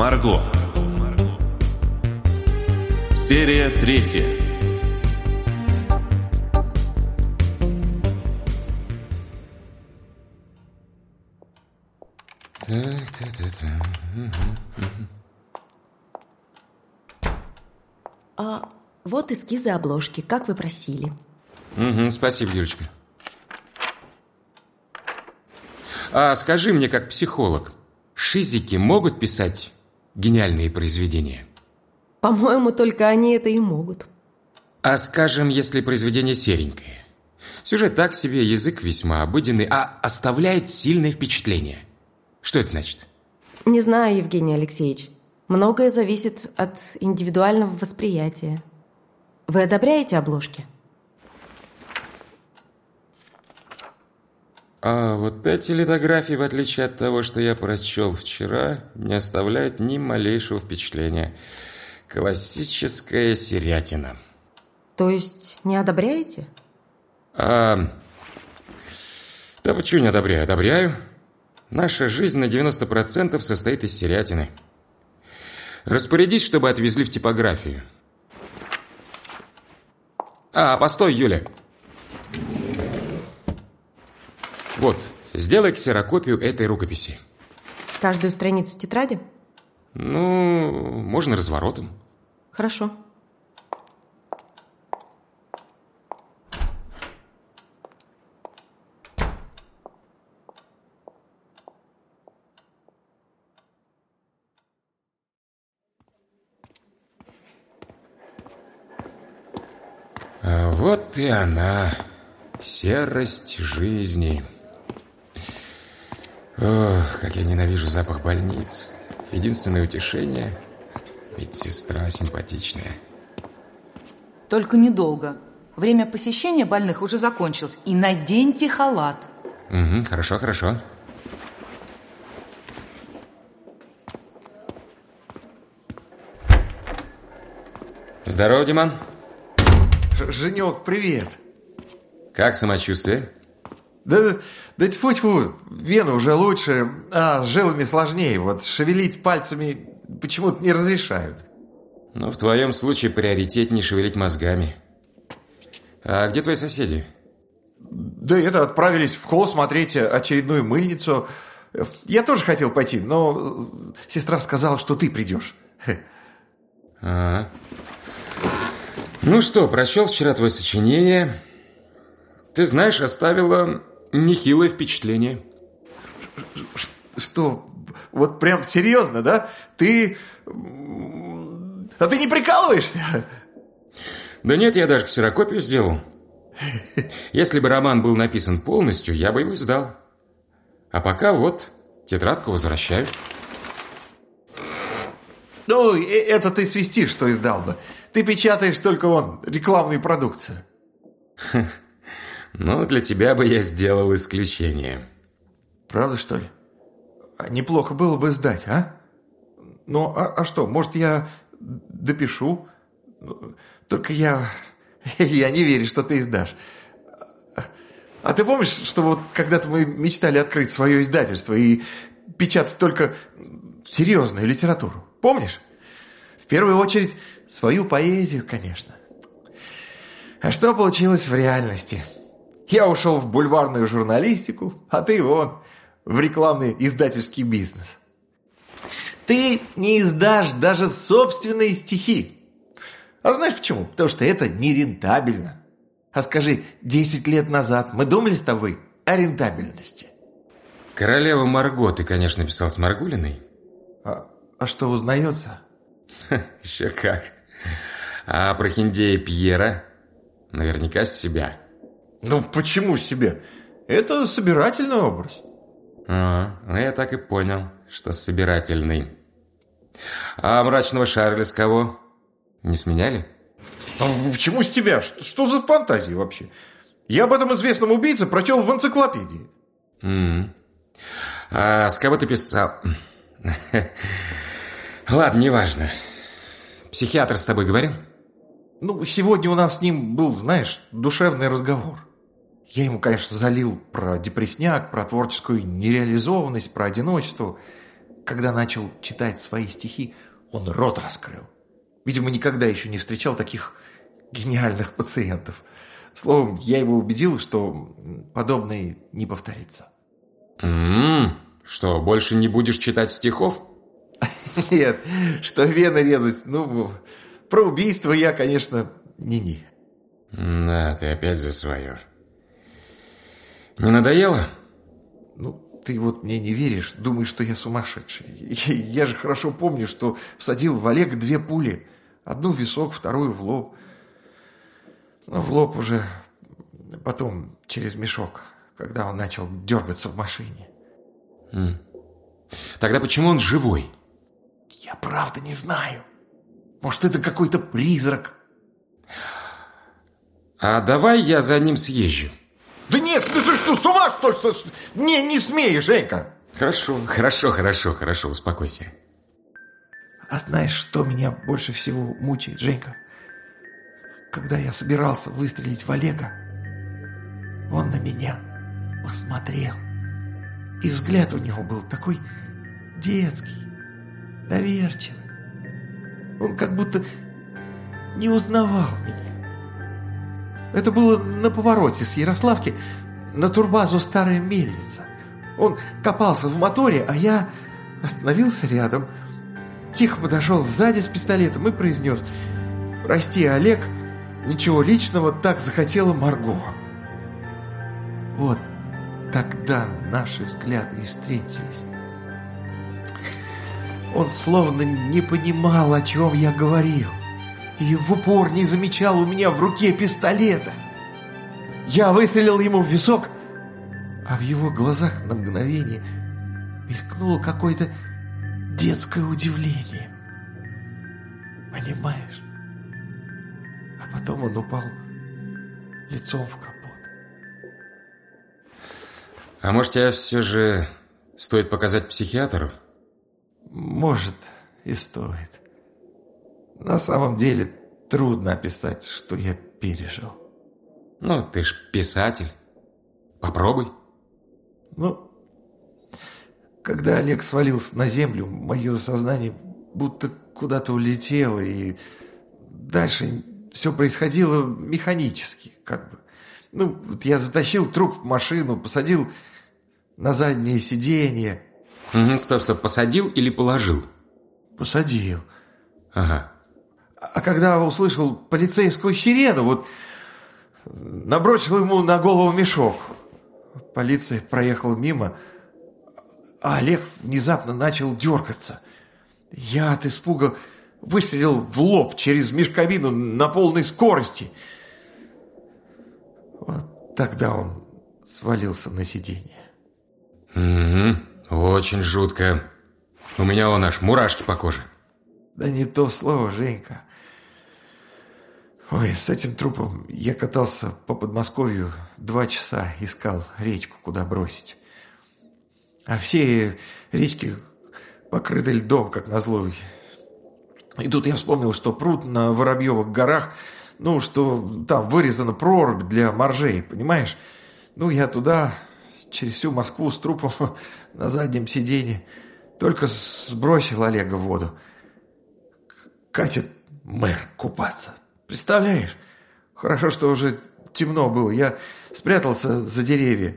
Марго. Серия третья. Так, так, так, так. А вот эскизы обложки, как вы просили. Угу, спасибо, Юлечка. А скажи мне, как психолог, шизики могут писать гениальные произведения? По-моему, только они это и могут. А скажем, если произведение серенькое? Сюжет так себе, язык весьма обыденный, а оставляет сильное впечатление. Что это значит? Не знаю, Евгений Алексеевич. Многое зависит от индивидуального восприятия. Вы одобряете обложки? А вот эти литографии, в отличие от того, что я прочел вчера, не оставляют ни малейшего впечатления. Классическая серятина. То есть не одобряете? А... Да почему не одобряю? Одобряю. Наша жизнь на 90% состоит из серятины. Распорядись, чтобы отвезли в типографию. А, постой, Юля. Вот, сделай ксерокопию этой рукописи. Каждую страницу тетради? Ну, можно разворотом. Хорошо. А вот и она, серость жизни. Ох, как я ненавижу запах больниц. Единственное утешение – медсестра симпатичная. Только недолго. Время посещения больных уже закончилось. И наденьте халат. Угу, хорошо, хорошо. Здорово, Диман. Ж- Женек, привет. Как самочувствие? Да, да тьфу-тьфу, вена уже лучше, а с жилами сложнее. Вот шевелить пальцами почему-то не разрешают. Ну, в твоем случае приоритет не шевелить мозгами. А где твои соседи? Да это, отправились в холл смотреть очередную мыльницу. Я тоже хотел пойти, но сестра сказала, что ты придешь. Ага. Ну что, прочел вчера твое сочинение. Ты знаешь, оставило нехилое впечатление. Что, вот прям серьезно, да? Ты... А ты не прикалываешься? Да нет, я даже ксерокопию сделал. Если бы роман был написан полностью, я бы его издал. А пока вот, тетрадку возвращаю. Ну, э- это ты свистишь, что издал бы. Ты печатаешь только вон рекламную продукцию. Ну, для тебя бы я сделал исключение. Правда, что ли? А Неплохо было бы сдать, а? Ну, а, а что, может, я допишу? Ну, Только я... Я не верю, что ты издашь. А ты помнишь, что вот когда-то мы мечтали открыть свое издательство и печатать только серьезную литературу? Помнишь? В первую очередь, свою поэзию, конечно. А что получилось в реальности? Я ушел в бульварную журналистику, а ты вон в рекламный издательский бизнес. Ты не издашь даже собственные стихи. А знаешь почему? Потому что это нерентабельно. А скажи, 10 лет назад мы думали с тобой о рентабельности? Королева Марго ты, конечно, писал с Маргулиной. А, а что узнается? Еще как. А про Хиндея Пьера наверняка с себя. Ну, почему себе? Это собирательный образ. А, ну я так и понял, что собирательный. А мрачного Шарля с кого? Не сменяли? А почему с тебя? Что, за фантазии вообще? Я об этом известном убийце прочел в энциклопедии. М. А с кого ты писал? Ладно, неважно. Психиатр с тобой говорил? Ну, сегодня у нас с ним был, знаешь, душевный разговор. Я ему, конечно, залил про депресняк, про творческую нереализованность, про одиночество. когда начал читать свои стихи, он рот раскрыл. Видимо, никогда еще не встречал таких гениальных пациентов. Словом, я его убедил, что подобное не повторится. М-м, что, больше не будешь читать стихов? Нет, что вены резать, ну, про убийство я, конечно, не-не. Да, ты опять за свое. Не надоело? Ну, ты вот мне не веришь, думаешь, что я сумасшедший. Я же хорошо помню, что всадил в Олега две пули. Одну в висок, вторую в лоб. Но в лоб уже потом через мешок, когда он начал дергаться в машине. Тогда почему он живой? Я правда не знаю. Может, это какой-то призрак. А давай я за ним съезжу. Да нет, ну ты что, с ума что ли? Не, не смеешь, Женька. Хорошо, хорошо, хорошо, хорошо, успокойся. А знаешь, что меня больше всего мучает, Женька? Когда я собирался выстрелить в Олега, он на меня посмотрел. И взгляд у него был такой детский, доверчивый. Он как будто не узнавал меня. Это было на повороте с Ярославки на турбазу «Старая мельница». Он копался в моторе, а я остановился рядом, тихо подошел сзади с пистолетом и произнес «Прости, Олег, ничего личного, так захотела Марго». Вот тогда наши взгляды и встретились. Он словно не понимал, о чем я говорил и в упор не замечал у меня в руке пистолета. Я выстрелил ему в висок, а в его глазах на мгновение мелькнуло какое-то детское удивление. Понимаешь? А потом он упал лицом в капот. А может, тебя все же стоит показать психиатру? Может, и стоит. На самом деле трудно описать, что я пережил. Ну, ты ж писатель. Попробуй. Ну, когда Олег свалился на землю, мое сознание будто куда-то улетело, и дальше все происходило механически, как бы. Ну, вот я затащил труп в машину, посадил на заднее сиденье. Угу, стоп, стоп, посадил или положил? Посадил. Ага. А когда услышал полицейскую сирену, вот набросил ему на голову мешок. Полиция проехала мимо, а Олег внезапно начал дергаться. Я от испуга выстрелил в лоб через мешковину на полной скорости. Вот тогда он свалился на сиденье. Угу, очень жутко. У меня он аж мурашки по коже. Да не то слово, Женька. Ой, с этим трупом я катался по Подмосковью два часа, искал речку, куда бросить. А все речки покрыты льдом, как назло. И тут я вспомнил, что пруд на Воробьевых горах, ну, что там вырезана прорубь для моржей, понимаешь? Ну, я туда, через всю Москву с трупом на заднем сиденье, только сбросил Олега в воду. Катит мэр купаться. Представляешь? Хорошо, что уже темно было. Я спрятался за деревья,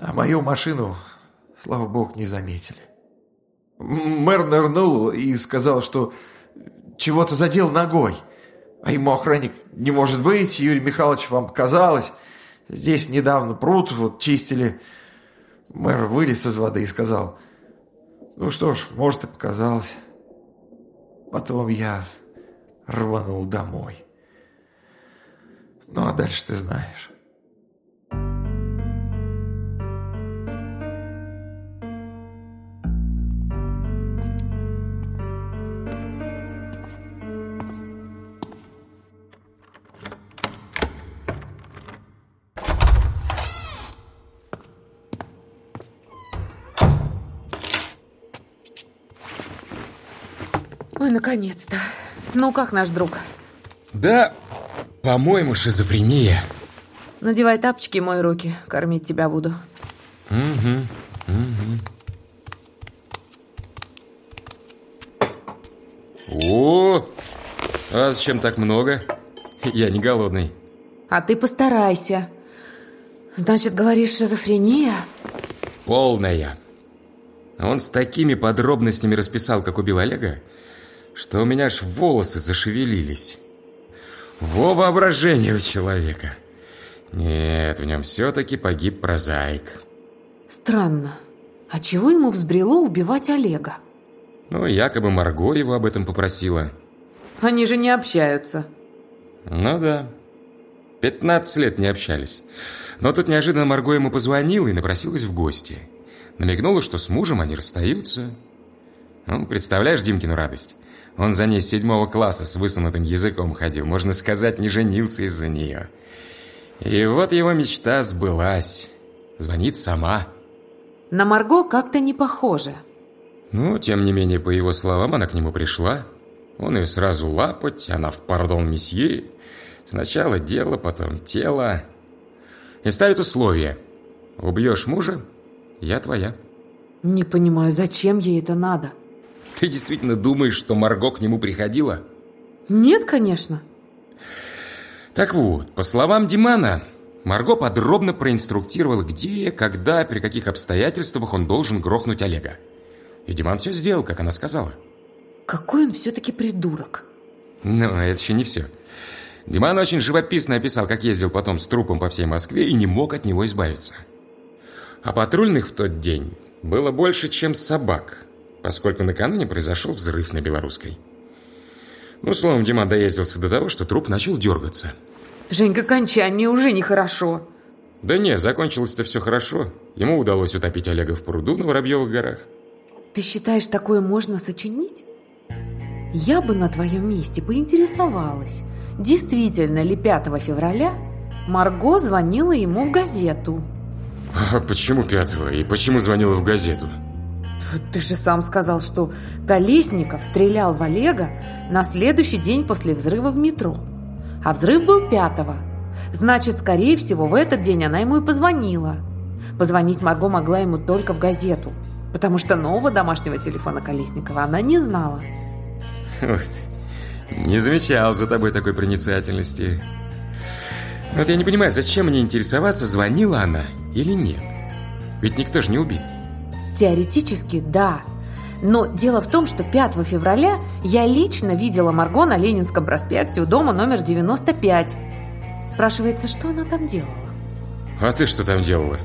а мою машину, слава богу, не заметили. Мэр нырнул и сказал, что чего-то задел ногой. А ему охранник, не может быть, Юрий Михайлович, вам показалось. Здесь недавно пруд вот чистили. Мэр вылез из воды и сказал, ну что ж, может и показалось. Потом я рванул домой. Ну, а дальше ты знаешь. Ой, наконец-то. Ну как наш друг? Да, по-моему, шизофрения. Надевай тапочки и мои руки. Кормить тебя буду. Угу, угу. О, а зачем так много? Я не голодный. А ты постарайся. Значит, говоришь, шизофрения? Полная. Он с такими подробностями расписал, как убил Олега, что у меня аж волосы зашевелились. Во воображение у человека. Нет, в нем все-таки погиб прозаик. Странно. А чего ему взбрело убивать Олега? Ну, якобы Марго его об этом попросила. Они же не общаются. Ну да. 15 лет не общались. Но тут неожиданно Марго ему позвонила и напросилась в гости. Намекнула, что с мужем они расстаются. Ну, представляешь Димкину радость? Он за ней с седьмого класса с высунутым языком ходил. Можно сказать, не женился из-за нее. И вот его мечта сбылась. Звонит сама. На Марго как-то не похоже. Ну, тем не менее, по его словам, она к нему пришла. Он ее сразу лапать, она в пардон месье. Сначала дело, потом тело. И ставит условие. Убьешь мужа, я твоя. Не понимаю, зачем ей это надо? Ты действительно думаешь, что Марго к нему приходила? Нет, конечно. Так вот, по словам Димана, Марго подробно проинструктировала, где, когда, при каких обстоятельствах он должен грохнуть Олега. И Диман все сделал, как она сказала. Какой он все-таки придурок. Но это еще не все. Диман очень живописно описал, как ездил потом с трупом по всей Москве и не мог от него избавиться. А патрульных в тот день было больше, чем собак, поскольку накануне произошел взрыв на Белорусской. Ну, словом, Диман доездился до того, что труп начал дергаться. Женька, кончай, мне уже нехорошо. Да не, закончилось-то все хорошо. Ему удалось утопить Олега в пруду на Воробьевых горах. Ты считаешь, такое можно сочинить? Я бы на твоем месте поинтересовалась, действительно ли 5 февраля Марго звонила ему в газету. А почему 5 и почему звонила в газету? Ты же сам сказал, что Колесников стрелял в Олега на следующий день после взрыва в метро. А взрыв был 5 Значит, скорее всего, в этот день она ему и позвонила. Позвонить Марго могла ему только в газету, потому что нового домашнего телефона Колесникова она не знала. Вот, не замечал за тобой такой проницательности. Но вот я не понимаю, зачем мне интересоваться, звонила она или нет? Ведь никто же не убит. Теоретически, да. Но дело в том, что 5 февраля я лично видела Марго на Ленинском проспекте у дома номер 95. Спрашивается, что она там делала? А ты что там делала?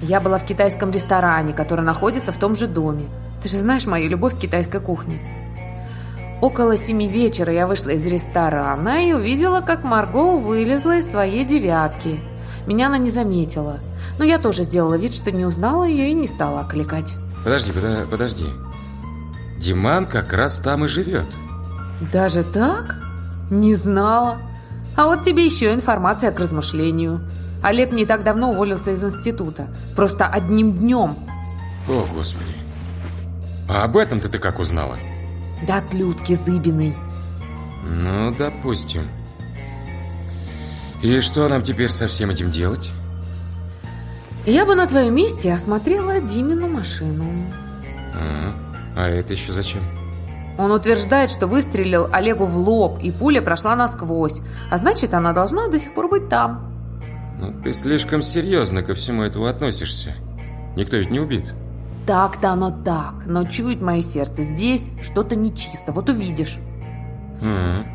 Я была в китайском ресторане, который находится в том же доме. Ты же знаешь мою любовь к китайской кухне. Около семи вечера я вышла из ресторана и увидела, как Марго вылезла из своей девятки. Меня она не заметила. Но я тоже сделала вид, что не узнала ее и не стала окликать. Подожди, подо- подожди. Диман как раз там и живет. Даже так? Не знала. А вот тебе еще информация к размышлению. Олег не так давно уволился из института. Просто одним днем. О, Господи. А об этом-то ты как узнала? Да от Людки Зыбиной. Ну, допустим. И что нам теперь со всем этим делать? Я бы на твоем месте осмотрела Димину машину. А, а это еще зачем? Он утверждает, что выстрелил Олегу в лоб, и пуля прошла насквозь. А значит, она должна до сих пор быть там. Ну, ты слишком серьезно ко всему этому относишься. Никто ведь не убит. Так-то оно так, но чует мое сердце. Здесь что-то нечисто, вот увидишь. М.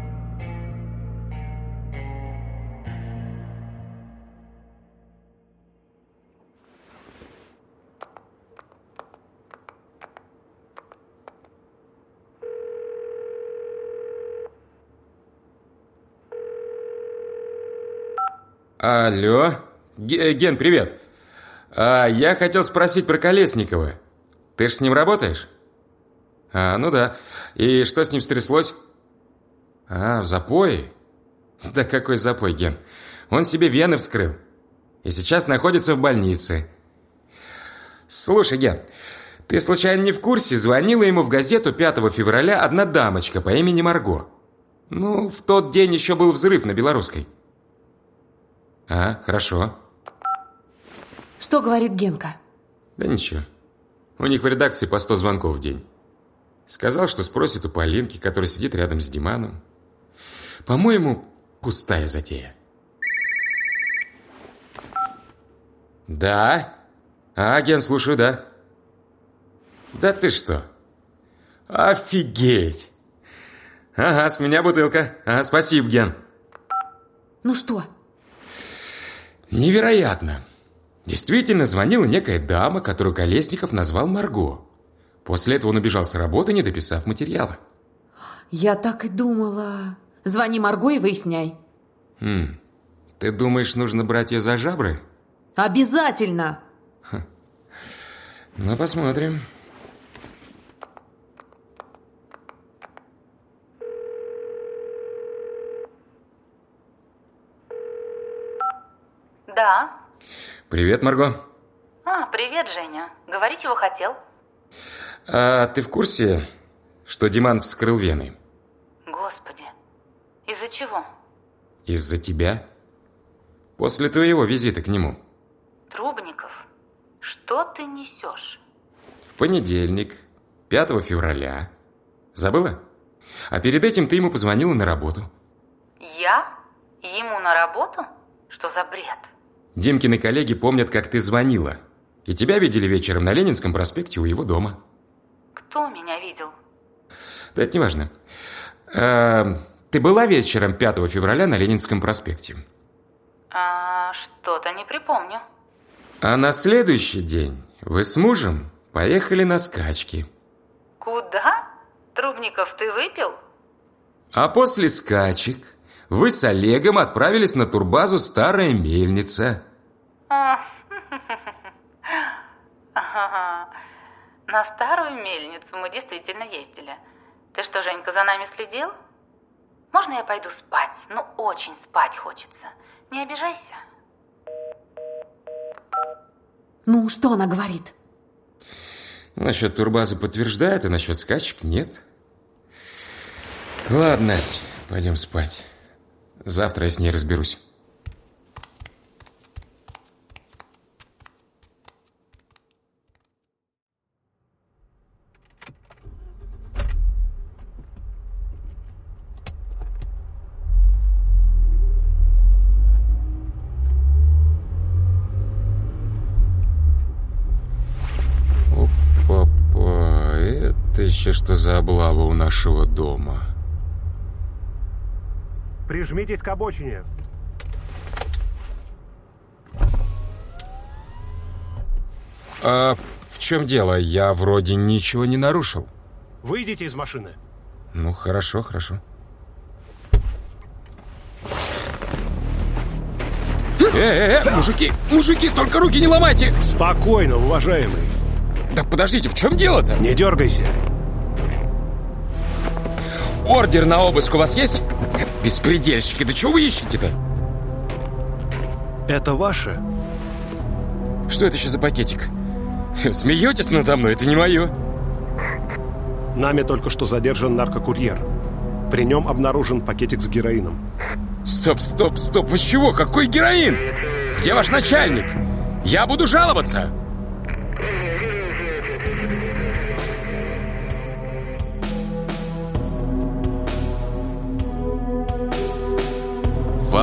Алло. Ге- Ген, привет. А, я хотел спросить про Колесникова. Ты ж с ним работаешь? А, ну да. И что с ним стряслось? А, в запое? Да какой запой, Ген? Он себе вены вскрыл. И сейчас находится в больнице. Слушай, Ген, ты случайно не в курсе? Звонила ему в газету 5 февраля одна дамочка по имени Марго. Ну, в тот день еще был взрыв на Белорусской. А, хорошо. Что говорит Генка? Да ничего. У них в редакции по 100 звонков в день. Сказал, что спросит у Полинки, которая сидит рядом с Диманом. По-моему, пустая затея. Да? А, агент, слушаю, да. Да ты что? Офигеть! Ага, с меня бутылка. Ага, спасибо, Ген. Ну что? Невероятно. Действительно звонила некая дама, которую Колесников назвал Марго. После этого он убежал с работы, не дописав материала. Я так и думала. Звони Марго и выясняй. Хм. Ты думаешь, нужно брать ее за жабры? Обязательно! Ну, посмотрим. Да. Привет, Марго. А, привет, Женя. Говорить его хотел? А ты в курсе, что Диман вскрыл вены? Господи. Из-за чего? Из-за тебя? После твоего визита к нему. Трубников, что ты несешь? В понедельник, 5 февраля. Забыла? А перед этим ты ему позвонила на работу. Я? Ему на работу? Что за бред? Димкины коллеги помнят, как ты звонила. И тебя видели вечером на Ленинском проспекте у его дома. Кто меня видел? Да это не важно. А, ты была вечером 5 февраля на Ленинском проспекте? А, что-то не припомню. А на следующий день вы с мужем поехали на скачки. Куда? Трубников, ты выпил? А после скачек вы с Олегом отправились на турбазу «Старая мельница». Ага. На старую мельницу мы действительно ездили. Ты что, Женька, за нами следил? Можно я пойду спать? Ну, очень спать хочется. Не обижайся. Ну, что она говорит? Насчет турбазы подтверждает, а насчет скачек нет. Ладно, Настя, пойдем спать. Завтра я с ней разберусь. Опа-па, это еще что за облава у нашего дома? Прижмитесь к обочине. А в чем дело? Я вроде ничего не нарушил. Выйдите из машины. Ну, хорошо, хорошо. Э, э, э, мужики, мужики, только руки не ломайте! Спокойно, уважаемый. Да подождите, в чем дело-то? Не дергайся. Ордер на обыск у вас есть? Беспредельщики, да чего вы ищете-то? Это ваше? Что это еще за пакетик? Смеетесь надо мной? Это не мое. Нами только что задержан наркокурьер. При нем обнаружен пакетик с героином. Стоп, стоп, стоп, вы чего? Какой героин? Где ваш начальник? Я буду жаловаться!